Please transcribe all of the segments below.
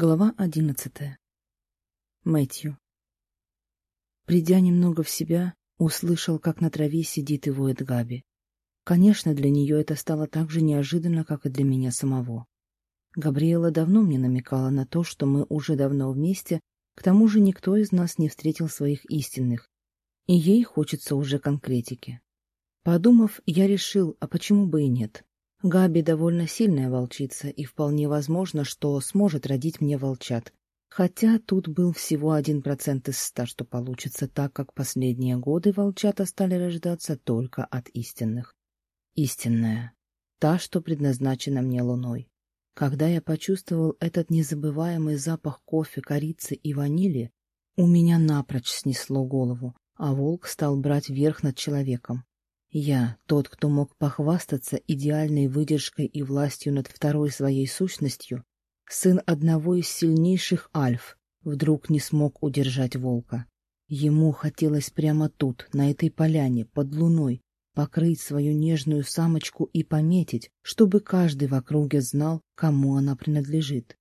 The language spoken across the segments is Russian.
Глава одиннадцатая. Мэтью. Придя немного в себя, услышал, как на траве сидит и воет Габи. Конечно, для нее это стало так же неожиданно, как и для меня самого. Габриэла давно мне намекала на то, что мы уже давно вместе, к тому же никто из нас не встретил своих истинных, и ей хочется уже конкретики. Подумав, я решил, а почему бы и нет. Габи довольно сильная волчица, и вполне возможно, что сможет родить мне волчат. Хотя тут был всего один процент из ста, что получится, так как последние годы волчата стали рождаться только от истинных. Истинная. Та, что предназначена мне луной. Когда я почувствовал этот незабываемый запах кофе, корицы и ванили, у меня напрочь снесло голову, а волк стал брать верх над человеком. Я тот, кто мог похвастаться идеальной выдержкой и властью над второй своей сущностью, сын одного из сильнейших альф, вдруг не смог удержать волка. Ему хотелось прямо тут, на этой поляне, под луной, покрыть свою нежную самочку и пометить, чтобы каждый в округе знал, кому она принадлежит.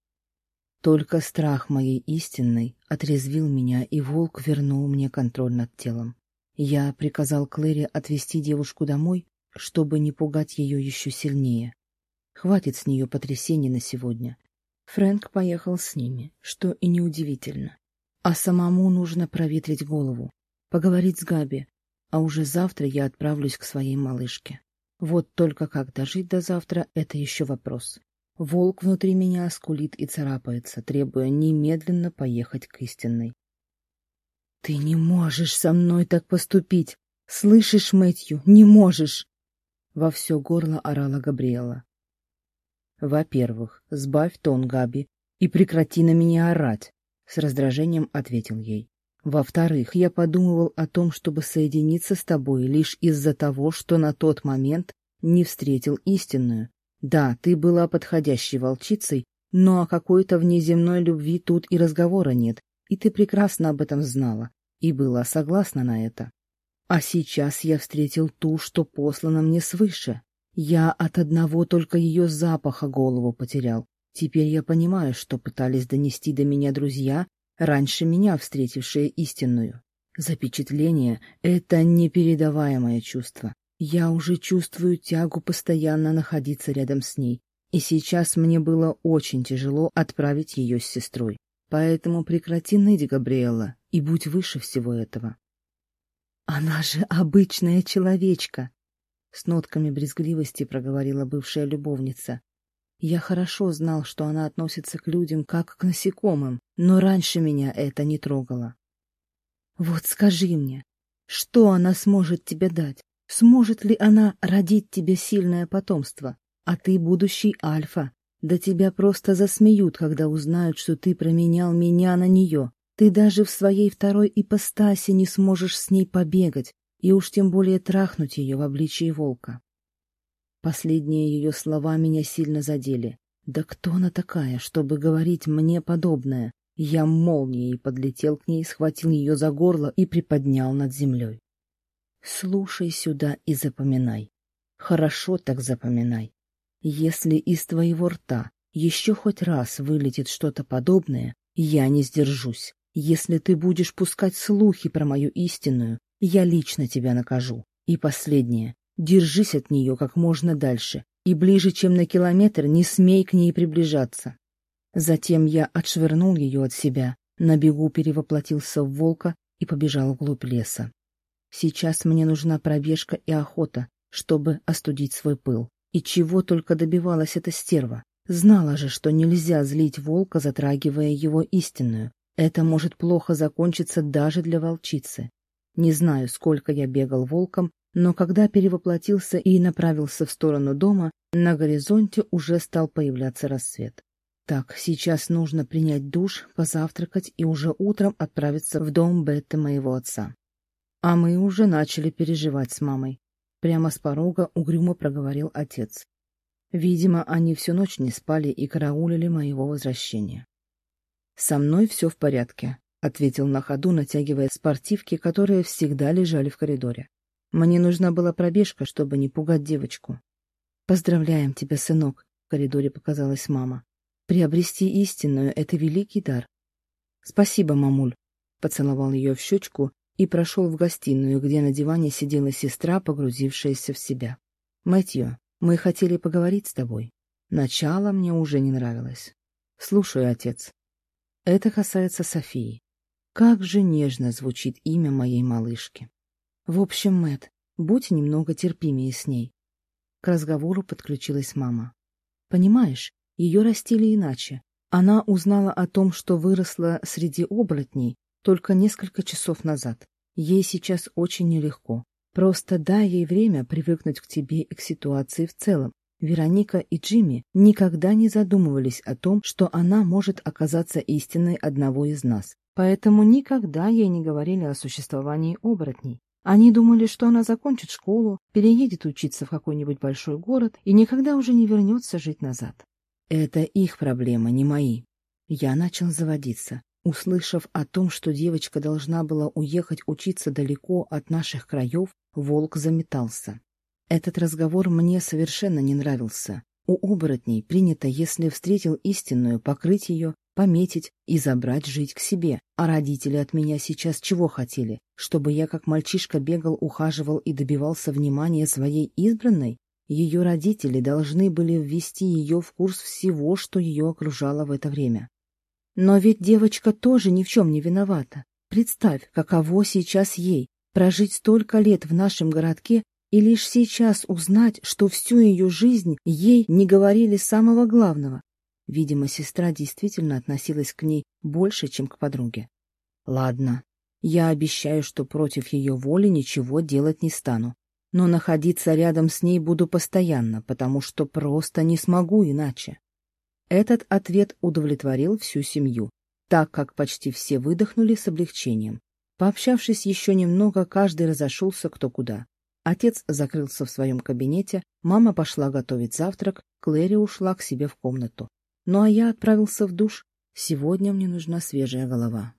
Только страх моей истинной отрезвил меня, и волк вернул мне контроль над телом. Я приказал Клэри отвести девушку домой, чтобы не пугать ее еще сильнее. Хватит с нее потрясений на сегодня. Фрэнк поехал с ними, что и неудивительно. А самому нужно проветрить голову, поговорить с Габи, а уже завтра я отправлюсь к своей малышке. Вот только как дожить до завтра — это еще вопрос. Волк внутри меня скулит и царапается, требуя немедленно поехать к истинной. Ты не можешь со мной так поступить. Слышишь, Мэтью, не можешь. Во все горло орала Габриэла. Во-первых, сбавь тон, Габи, и прекрати на меня орать. С раздражением ответил ей. Во-вторых, я подумывал о том, чтобы соединиться с тобой лишь из-за того, что на тот момент не встретил истинную. Да, ты была подходящей волчицей, но о какой-то внеземной любви тут и разговора нет, и ты прекрасно об этом знала и была согласна на это. А сейчас я встретил ту, что послана мне свыше. Я от одного только ее запаха голову потерял. Теперь я понимаю, что пытались донести до меня друзья, раньше меня встретившие истинную. Запечатление — это непередаваемое чувство. Я уже чувствую тягу постоянно находиться рядом с ней, и сейчас мне было очень тяжело отправить ее с сестрой. Поэтому прекрати ныть, Габриэла, и будь выше всего этого. Она же обычная человечка, с нотками брезгливости проговорила бывшая любовница. Я хорошо знал, что она относится к людям как к насекомым, но раньше меня это не трогало. Вот скажи мне, что она сможет тебе дать? Сможет ли она родить тебе сильное потомство? А ты будущий альфа, да тебя просто засмеют, когда узнают, что ты променял меня на нее. Ты даже в своей второй ипостаси не сможешь с ней побегать, и уж тем более трахнуть ее в обличии волка. Последние ее слова меня сильно задели. Да кто она такая, чтобы говорить мне подобное? Я молнией подлетел к ней, схватил ее за горло и приподнял над землей. Слушай сюда и запоминай. Хорошо так запоминай. Если из твоего рта еще хоть раз вылетит что-то подобное, я не сдержусь. Если ты будешь пускать слухи про мою истинную, я лично тебя накажу. И последнее. Держись от нее как можно дальше, и ближе, чем на километр, не смей к ней приближаться. Затем я отшвырнул ее от себя, на бегу перевоплотился в волка и побежал вглубь леса. Сейчас мне нужна пробежка и охота, чтобы остудить свой пыл и чего только добивалась эта стерва. Знала же, что нельзя злить волка, затрагивая его истинную. Это может плохо закончиться даже для волчицы. Не знаю, сколько я бегал волком, но когда перевоплотился и направился в сторону дома, на горизонте уже стал появляться рассвет. Так, сейчас нужно принять душ, позавтракать и уже утром отправиться в дом Бетты моего отца. А мы уже начали переживать с мамой. Прямо с порога угрюмо проговорил отец. Видимо, они всю ночь не спали и караулили моего возвращения. «Со мной все в порядке», — ответил на ходу, натягивая спортивки, которые всегда лежали в коридоре. «Мне нужна была пробежка, чтобы не пугать девочку». «Поздравляем тебя, сынок», — в коридоре показалась мама. «Приобрести истинную — это великий дар». «Спасибо, мамуль», — поцеловал ее в щечку и прошел в гостиную, где на диване сидела сестра, погрузившаяся в себя. «Мэтью, мы хотели поговорить с тобой. Начало мне уже не нравилось. Слушай, отец. Это касается Софии. Как же нежно звучит имя моей малышки. В общем, Мэт, будь немного терпимее с ней». К разговору подключилась мама. «Понимаешь, ее растили иначе. Она узнала о том, что выросла среди оборотней, только несколько часов назад. Ей сейчас очень нелегко. Просто дай ей время привыкнуть к тебе и к ситуации в целом. Вероника и Джимми никогда не задумывались о том, что она может оказаться истиной одного из нас. Поэтому никогда ей не говорили о существовании оборотней. Они думали, что она закончит школу, переедет учиться в какой-нибудь большой город и никогда уже не вернется жить назад. Это их проблема, не мои. Я начал заводиться. Услышав о том, что девочка должна была уехать учиться далеко от наших краев, волк заметался. Этот разговор мне совершенно не нравился. У оборотней принято, если встретил истинную, покрыть ее, пометить и забрать жить к себе. А родители от меня сейчас чего хотели? Чтобы я как мальчишка бегал, ухаживал и добивался внимания своей избранной? Ее родители должны были ввести ее в курс всего, что ее окружало в это время. Но ведь девочка тоже ни в чем не виновата. Представь, каково сейчас ей прожить столько лет в нашем городке и лишь сейчас узнать, что всю ее жизнь ей не говорили самого главного. Видимо, сестра действительно относилась к ней больше, чем к подруге. Ладно, я обещаю, что против ее воли ничего делать не стану. Но находиться рядом с ней буду постоянно, потому что просто не смогу иначе. Этот ответ удовлетворил всю семью, так как почти все выдохнули с облегчением. Пообщавшись еще немного, каждый разошелся кто куда. Отец закрылся в своем кабинете, мама пошла готовить завтрак, Клэри ушла к себе в комнату. Ну а я отправился в душ. Сегодня мне нужна свежая голова.